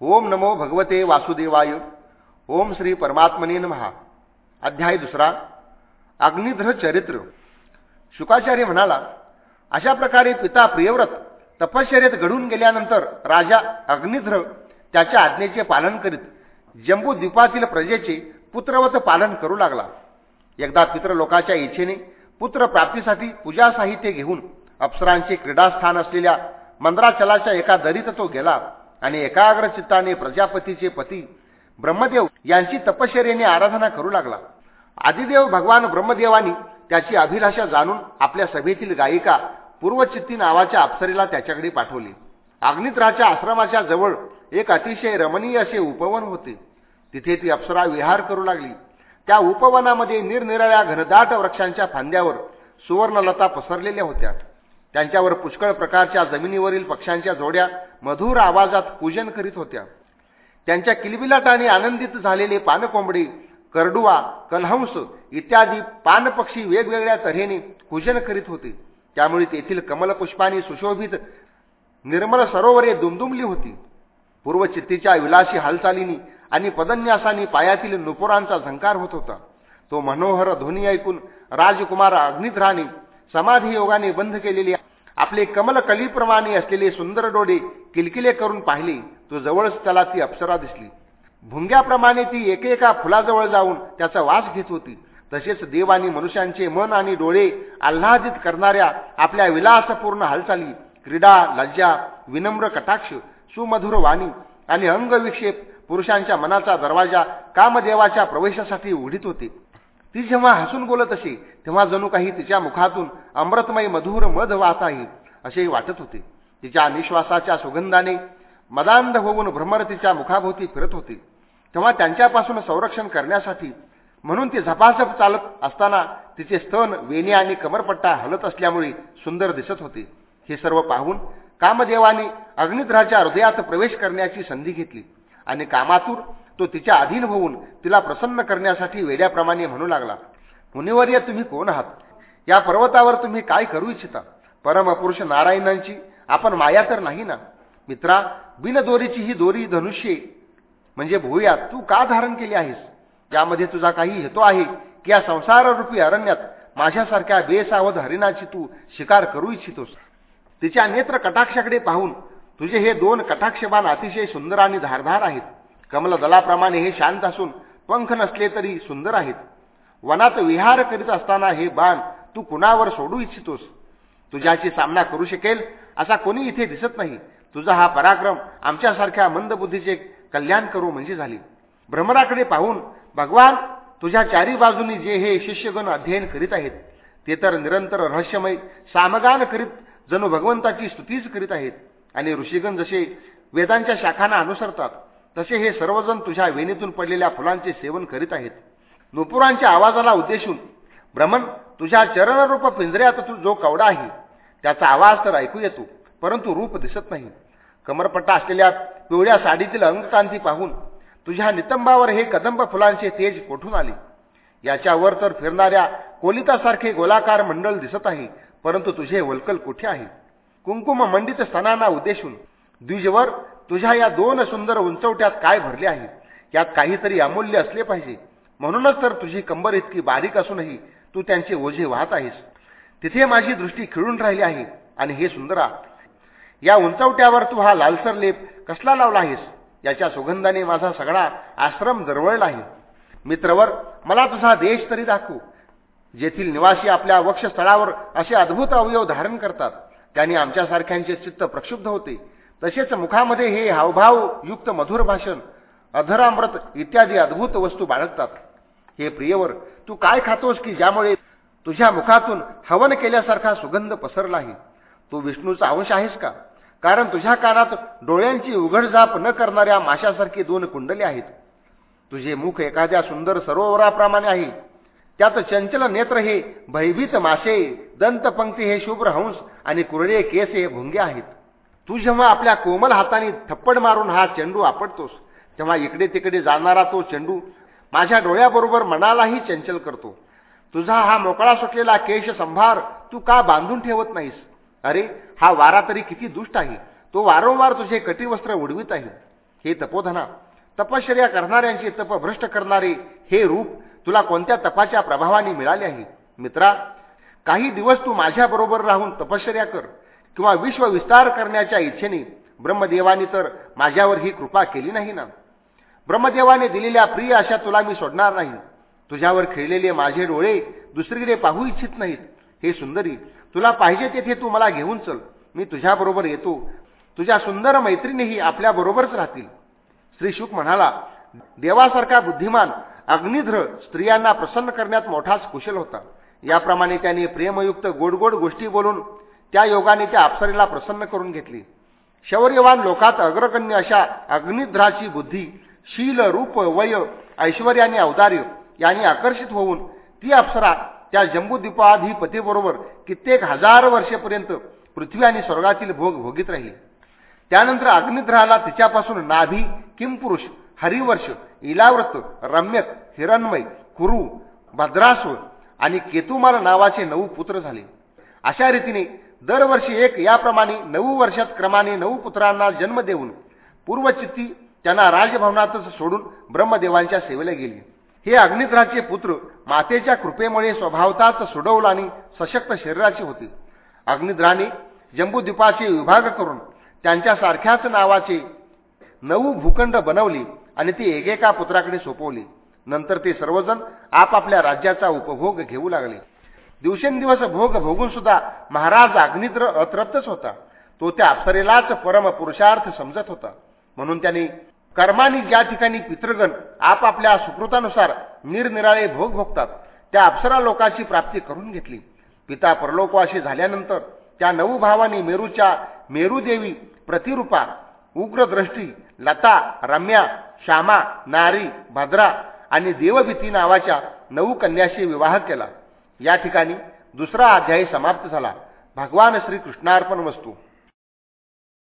ओम नमो भगवते वासुदेवाय. ओम श्री परमात्मने महा अध्याय दुसरा. अग्निध्र चरित्र. शुकाचार्य म्हणाला अशा प्रकारे पिता प्रियव्रत तपश्चर्येत घडून गेल्यानंतर राजा अग्निध्र त्याच्या आज्ञेचे पालन करीत जम्बूद्वीपातील प्रजेचे पुत्रवत पालन करू लागला. एकदा पितृलोकाच्या इच्छेने पुत्र प्राप्तीसाठी पूजा साहित्य घेऊन अप्सरांचे क्रीडास्थान असलेल्या मंद्राचलाच्या एका दरीत तो गेला. आणि एकाग्र चित्ताने प्रजापतीचे पती ब्रह्मदेव यांची तपश्चर्याने आराधना करू लागला. आदिदेव भगवान ब्रह्मदेवानी त्याची अभिलाषा जाणून आपल्या सभेतील गायिका पूर्वचित्ती नावाच्या अप्सरेला त्याच्याकडे पाठवली. अग्नित्राच्या आश्रमाच्या जवळ एक अतिशय रमणीय असे उपवन होते. तिथे ती अप्सरा विहार करू लागली. त्या उपवनामध्ये निरनिराळ्या घनदाट वृक्षांच्या फांद्यावर सुवर्णलता पसरलेल्या होत्या. त्यांच्यावर पुष्कळ प्रकारच्या जमिनीवरील पक्ष्यांच्या जोड्या मधुर आवाजात पूजन करीत होत्या. त्यांच्या किलबिलाटाने आनंदित झालेले पानकोंबडी करडुवा कलहंस इत्यादी पानपक्षी वेगवेगळ्या तऱ्हेने पूजन करीत होते. त्यामुळे तेथील कमलपुष्पाने सुशोभित निर्मल सरोवरे दुमदुमली होती. पूर्वचित्तीच्या विलासी हालचालीनी आणि पदन्यासानी पायातील नुपुरांचा झंकार होत होता. तो मनोहर ध्वनी ऐकून राजकुमार अग्निध्राने समाधी योगाने बंद केलेली आपले कमल कलीप्रमाणे असलेले सुंदर डोळे किलकिले करून पाहिले तो जवळच त्याला ती अप्सरा दिसली. भुंग्याप्रमाणे ती एकेका फुलाजवळ जाऊन त्याचा वास घेत होती. तसेच देव आणि मनुष्यांचे मन आणि डोळे आल्हादित करणाऱ्या आपल्या विलासपूर्ण हालचाली क्रीडा लज्जा विनम्र कटाक्ष सुमधुर वाणी आणि अंगविक्षेप पुरुषांच्या मनाचा दरवाजा कामदेवाच्या प्रवेशासाठी उघडीत होते. ती जेव्हा हसून बोलत असे तेव्हा जणू काही तिच्या मुखातून अमृतमय मधुर मध वाहत आहे असे वाटत होते. तिच्या निश्वासाच्या सुगंधाने मदांध होऊन भ्रमर तिच्या मुखाभोवती फिरत होते. तेव्हा त्यांच्यापासून संरक्षण करण्यासाठी म्हणून ती झपाझप चालत असताना तिचे स्तन वेणी आणि कमरपट्टा हलत असल्यामुळे सुंदर दिसत होते. हे सर्व पाहून कामदेवाने अग्निद्राच्या हृदयात प्रवेश करण्याची संधी घेतली आणि कामातूर तो तिच्या अधीन होऊन तिला प्रसन्न करण्यासाठी वेड्याप्रमाणे म्हणू लागला मुनिवर्य तुम्ही कोण आहात? या पर्वतावर तुम्ही काय करू इच्छिता? परमपुरुष नारायणांची आपण माया तर नाही ना? मित्रा बिनदोरीची ही दोरी धनुष्ये म्हणजे भूया तू का धारण केली आहेस? यामध्ये तुझा काही हेतो आहे की या संसाररूपी अरण्यात माझ्यासारख्या बेसावध हरिणाची तू शिकार करू इच्छितोस. तिच्या नेत्र कटाक्षाकडे पाहून तुझे हे दोन कटाक्षबाण अतिशय सुंदर आणि धारधार आहेत. कमलदलाप्रमाणे हे शांत असून पंख नसले तरी सुंदर आहेत. वनात विहार करीत असताना हे बाण तू कुणावर सोडू इच्छितोस? तुझ्याशी सामना करू शकेल असा कोणी इथे दिसत नाही. तुझा हा पराक्रम आमच्यासारख्या मंदबुद्धीचे कल्याण करू म्हणजे झाली. भ्रमराकडे पाहून भगवान तुझ्या चारी बाजूनी जे हे शिष्यगण अध्ययन करीत आहेत ते तर निरंतर रहस्यमय सामगान करीत जणू भगवंताची स्तुतीच करीत आहेत आणि ऋषीगण जसे वेदांच्या शाखांना अनुसरतात तसे हे सर्वजण तुझ्या वेणीतून पडलेल्या फुलांचे सेवन करीत आहेत. नुपुरांच्या आवाजाला उद्देशून भ्रमण तुझ्या चरणरूप पिंजऱ्यात तू जो कवडा आहे त्याचा आवाज तर ऐकू येतो परंतु रूप दिसत नाही. कमरपट्टा असलेल्या पिवळ्या साडीतील अंगकांती पाहून तुझ्या नितंबावर हे कदंब फुलांचे तेज कोठून आले? याच्यावर तर फिरणाऱ्या कोलितासारखे गोलाकार मंडळ दिसत आहे परंतु तुझे वलकल कुठे आहे? कुंकुम मंडित स्तनांना उद्देशून द्विजवर तुझ्या या दोन सुंदर उंचवट्यात काय भरले आहे यात काहीतरी अमूल्य असले पाहिजे. म्हणूनच तर तुझी कंबर इतकी बारीक असूनही तू त्यांचे ओझे वाहत आहेस. तिथे माझी दृष्टी खिळून राहिली आहे आणि हे सुंदरा या उंचवट्यावर तू हा लालसर लेप कसला लावला आहेस? याच्या सुगंधाने माझा सगळा आश्रम दरवळला आहे. मित्रवर मला तुझा देश तरी दाखवू. जेथील निवासी आपल्या वक्षस्थळावर असे अद्भुत अवयव धारण करतात. त्यांनी आमच्यासारख्यांचे चित्त प्रक्षुब्ध होते. तसेच मुखामध्ये हे हावभाव युक्त मधुर भाषण अधरामृत इत्यादी अद्भुत वस्तू बाळगतात. हे प्रियवर तू काय खातोस की ज्यामुळे तुझ्या मुखातून हवन केल्यासारखा सुगंध पसरला आहे तू विष्णूचा अंश आहेस का? कारण तुझ्या कानात डोळ्यांची उघडझाप न करणाऱ्या माशासारखी दोन कुंडले आहेत. तुझे मुख एखाद्या सुंदर सरोवराप्रमाणे आहे. त्यात चंचल नेत्र हे भयभीत मासे दंतपंक्ती हे शुभ्र हंस आणि कुरडे केस हे भुंगे आहेत. तू जेव्हा आपल्या कोमल हाताने थप्पड मारून हा चेंडू आपटतोस तेव्हा इकडे तिकडे जाणारा तो चेंडू माझ्या डोळ्याबरोबर मनालाही चंचल करतो. तुझा हा मोकळा सुटलेला केश संभार तू का बांधून ठेवत नाहीस? अरे हा वारा तरी किती दुष्ट आहे. तो वारंवार तुझे कटिवस्त्र उडवीत आहे. हे तपोधना तपश्चर्या करणाऱ्यांचे तप भ्रष्ट करणारे हे रूप तुला कोणत्या तपाच्या प्रभावाने मिळाले आहे? मित्रा काही दिवस तू माझ्याबरोबर राहून तपश्चर्या कर. किंवा विश्वविस्तार करण्याच्या इच्छेने ब्रह्मदेवानी तर माझ्यावर ही कृपा केली नाही ना. ब्रह्मदेवाने दिलेल्या प्रिय अशा तुला मी सोडणार नाही. तुझ्यावर खेळलेले माझे डोळे दुसरीकडे पाहू इच्छित नाहीत. हे सुंदरी तुला पाहिजे तेथे तू मला घेऊन चल. मी तुझ्याबरोबर येतो. तुझ्या सुंदर मैत्रिणीही आपल्याबरोबरच राहतील. श्री शुक म्हणाला देवासारखा बुद्धिमान अग्निध्र स्त्रियांना प्रसन्न करण्यात मोठाच कुशल होता. याप्रमाणे त्याने प्रेमयुक्त गोडगोड गोष्टी बोलून त्या योगाने त्या अप्सरेला प्रसन्न करून घेतली. शौर्यवान लोकात अग्रगण्य अशा अग्निध्राची बुद्धी शील रूप वय ऐश्वर्या आणि औदार्य यांनी आकर्षित होऊन ती अप्सरा त्या जम्बूद्वीपाधिपतीबरोबर कित्येक हजार वर्षेपर्यंत पृथ्वी आणि स्वर्गातील भोग भोगीत राहिली. त्यानंतर अग्निद्रहाला तिच्यापासून नाभी किमपुरुष हरिवर्ष इलाव्रत रम्यक हिरणमय कुरु भद्रास्व आणि केतुमाल नावाचे नऊ पुत्र झाले. अशा रीतीने दरवर्षी एक याप्रमाणे नऊ वर्षात क्रमाने नऊ पुत्रांना जन्म देऊन पूर्वचित्ती त्यांना राजभवनातच सोडून ब्रह्मदेवांच्या सेवेला गेली. हे अग्निद्राचे पुत्र मातेच्या कृपेमुळे स्वभावताच सुडवल आणि सशक्त शरीराचे होते. अग्निद्राने जम्बूद्वीपाचे विभाग करून त्यांच्यासारख्याच नावाचे नऊ भूखंड बनवले आणि ती एकेका पुत्राकडे सोपवली. नंतर ते सर्वजण आपापल्या राज्याचा उपभोग घेऊ लागले. दिवसेंदिवस भोग भोगून सुद्धा महाराज अग्निद्र अतृप्तच होता. तो त्या अप्सरेलाच परम पुरुषार्थ समजत होता. म्हणून त्यांनी कर्मानी ज्या ठिकाणी पितृगण आपापल्या सुकृतानुसार निरनिराळे भोग भोगतात त्या अप्सरा लोकाची प्राप्ती करून घेतली. पिता परलोकवाशी झाल्यानंतर त्या नऊ भावांनी मेरूच्या मेरूदेवी प्रतिरूपा उग्रदृष्टी लता रम्या श्यामा नारी भद्रा आणि देवभीती नावाच्या नऊ कन्याशी विवाह केला. या ठिकाणी दुसरा अध्याय समाप्त झाला. भगवान श्रीकृष्णार्पण वस्तू.